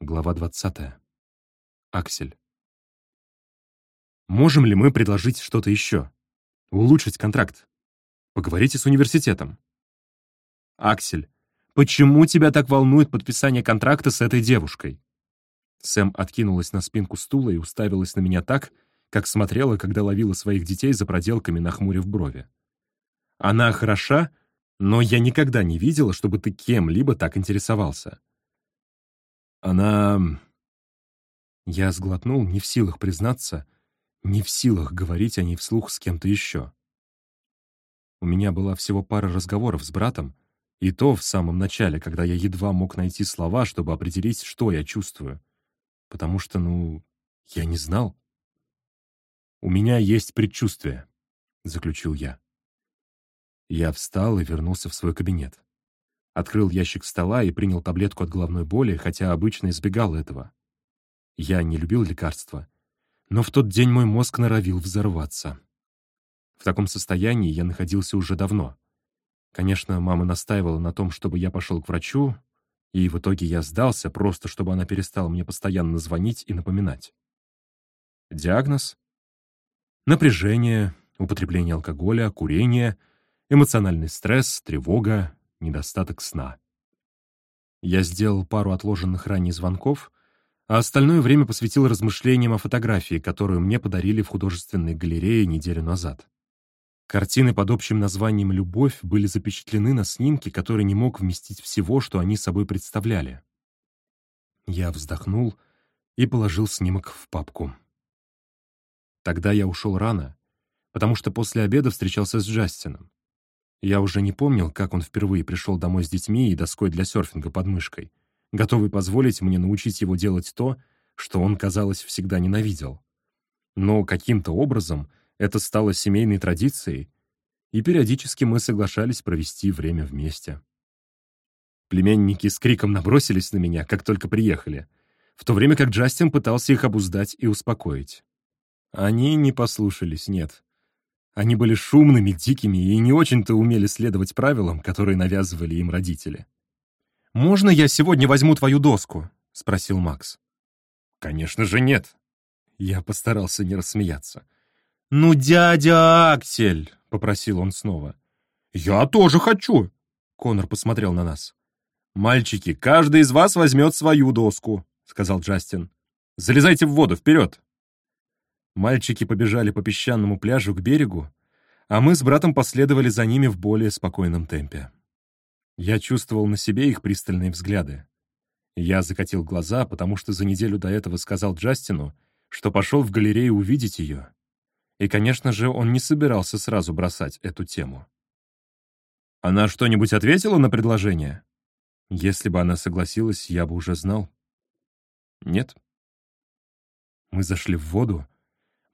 Глава 20. Аксель. Можем ли мы предложить что-то еще? Улучшить контракт? Поговорите с университетом. Аксель, почему тебя так волнует подписание контракта с этой девушкой? Сэм откинулась на спинку стула и уставилась на меня так, как смотрела, когда ловила своих детей за проделками, нахмурив брови. Она хороша, но я никогда не видела, чтобы ты кем-либо так интересовался. Она... Я сглотнул, не в силах признаться, не в силах говорить о ней вслух с кем-то еще. У меня была всего пара разговоров с братом, и то в самом начале, когда я едва мог найти слова, чтобы определить, что я чувствую. Потому что, ну, я не знал. «У меня есть предчувствие», — заключил я. Я встал и вернулся в свой кабинет. Открыл ящик стола и принял таблетку от головной боли, хотя обычно избегал этого. Я не любил лекарства, но в тот день мой мозг норовил взорваться. В таком состоянии я находился уже давно. Конечно, мама настаивала на том, чтобы я пошел к врачу, и в итоге я сдался, просто чтобы она перестала мне постоянно звонить и напоминать. Диагноз? Напряжение, употребление алкоголя, курение, эмоциональный стресс, тревога, недостаток сна. Я сделал пару отложенных ранее звонков, а остальное время посвятил размышлениям о фотографии, которую мне подарили в художественной галерее неделю назад. Картины под общим названием «Любовь» были запечатлены на снимке, который не мог вместить всего, что они собой представляли. Я вздохнул и положил снимок в папку. Тогда я ушел рано, потому что после обеда встречался с Джастином. Я уже не помнил, как он впервые пришел домой с детьми и доской для серфинга под мышкой, готовый позволить мне научить его делать то, что он, казалось, всегда ненавидел. Но каким-то образом это стало семейной традицией, и периодически мы соглашались провести время вместе. Племянники с криком набросились на меня, как только приехали, в то время как Джастин пытался их обуздать и успокоить. Они не послушались, нет. Они были шумными, дикими и не очень-то умели следовать правилам, которые навязывали им родители. «Можно я сегодня возьму твою доску?» — спросил Макс. «Конечно же нет». Я постарался не рассмеяться. «Ну, дядя Аксель!» — попросил он снова. «Я тоже хочу!» — Конор посмотрел на нас. «Мальчики, каждый из вас возьмет свою доску», — сказал Джастин. «Залезайте в воду, вперед!» Мальчики побежали по песчаному пляжу к берегу, а мы с братом последовали за ними в более спокойном темпе. Я чувствовал на себе их пристальные взгляды. Я закатил глаза, потому что за неделю до этого сказал Джастину, что пошел в галерею увидеть ее. И, конечно же, он не собирался сразу бросать эту тему. Она что-нибудь ответила на предложение? Если бы она согласилась, я бы уже знал. Нет. Мы зашли в воду,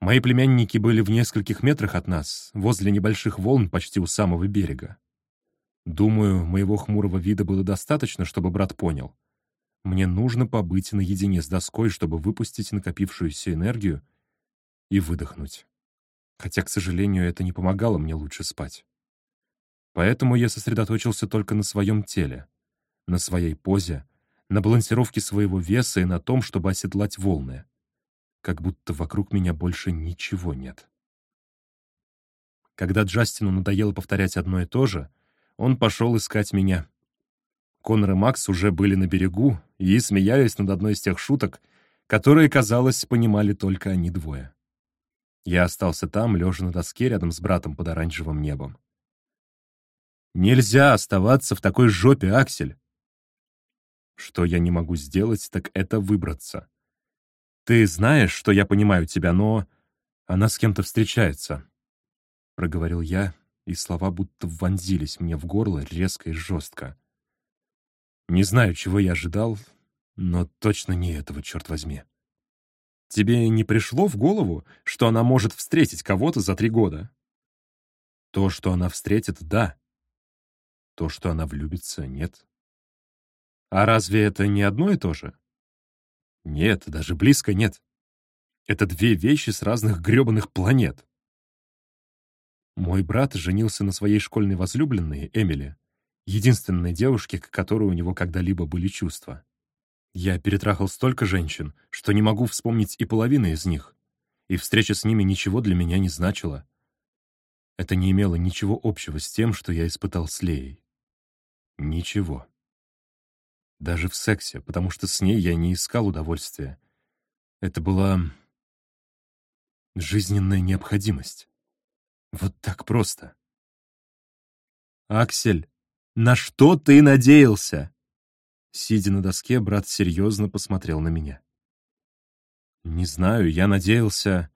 Мои племянники были в нескольких метрах от нас, возле небольших волн почти у самого берега. Думаю, моего хмурого вида было достаточно, чтобы брат понял. Мне нужно побыть наедине с доской, чтобы выпустить накопившуюся энергию и выдохнуть. Хотя, к сожалению, это не помогало мне лучше спать. Поэтому я сосредоточился только на своем теле, на своей позе, на балансировке своего веса и на том, чтобы оседлать волны как будто вокруг меня больше ничего нет. Когда Джастину надоело повторять одно и то же, он пошел искать меня. Конор и Макс уже были на берегу и смеялись над одной из тех шуток, которые, казалось, понимали только они двое. Я остался там, лежа на доске рядом с братом под оранжевым небом. «Нельзя оставаться в такой жопе, Аксель!» Что я не могу сделать, так это выбраться. «Ты знаешь, что я понимаю тебя, но она с кем-то встречается», — проговорил я, и слова будто вонзились мне в горло резко и жестко. Не знаю, чего я ожидал, но точно не этого, черт возьми. Тебе не пришло в голову, что она может встретить кого-то за три года? То, что она встретит, да. То, что она влюбится, нет. А разве это не одно и то же? Нет, даже близко нет. Это две вещи с разных грёбаных планет. Мой брат женился на своей школьной возлюбленной, Эмили, единственной девушке, к которой у него когда-либо были чувства. Я перетрахал столько женщин, что не могу вспомнить и половины из них, и встреча с ними ничего для меня не значила. Это не имело ничего общего с тем, что я испытал с Леей. Ничего. Даже в сексе, потому что с ней я не искал удовольствия. Это была жизненная необходимость. Вот так просто. «Аксель, на что ты надеялся?» Сидя на доске, брат серьезно посмотрел на меня. «Не знаю, я надеялся...»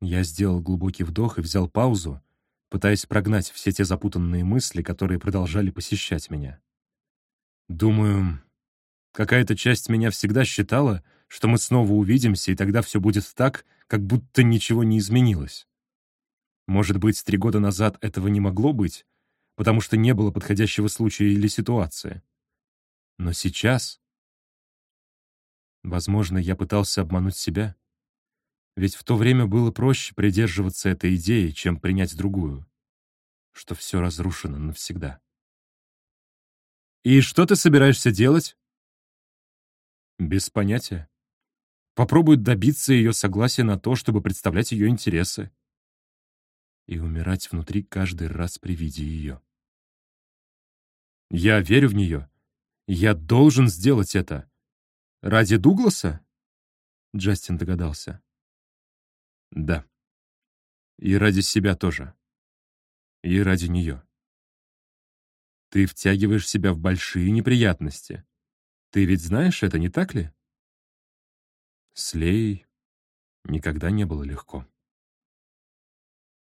Я сделал глубокий вдох и взял паузу, пытаясь прогнать все те запутанные мысли, которые продолжали посещать меня. Думаю, какая-то часть меня всегда считала, что мы снова увидимся, и тогда все будет так, как будто ничего не изменилось. Может быть, три года назад этого не могло быть, потому что не было подходящего случая или ситуации. Но сейчас... Возможно, я пытался обмануть себя. Ведь в то время было проще придерживаться этой идеи, чем принять другую, что все разрушено навсегда. «И что ты собираешься делать?» «Без понятия. Попробую добиться ее согласия на то, чтобы представлять ее интересы и умирать внутри каждый раз при виде ее. Я верю в нее. Я должен сделать это. Ради Дугласа? Джастин догадался. Да. И ради себя тоже. И ради нее. Ты втягиваешь себя в большие неприятности. Ты ведь знаешь это, не так ли? С Леей никогда не было легко.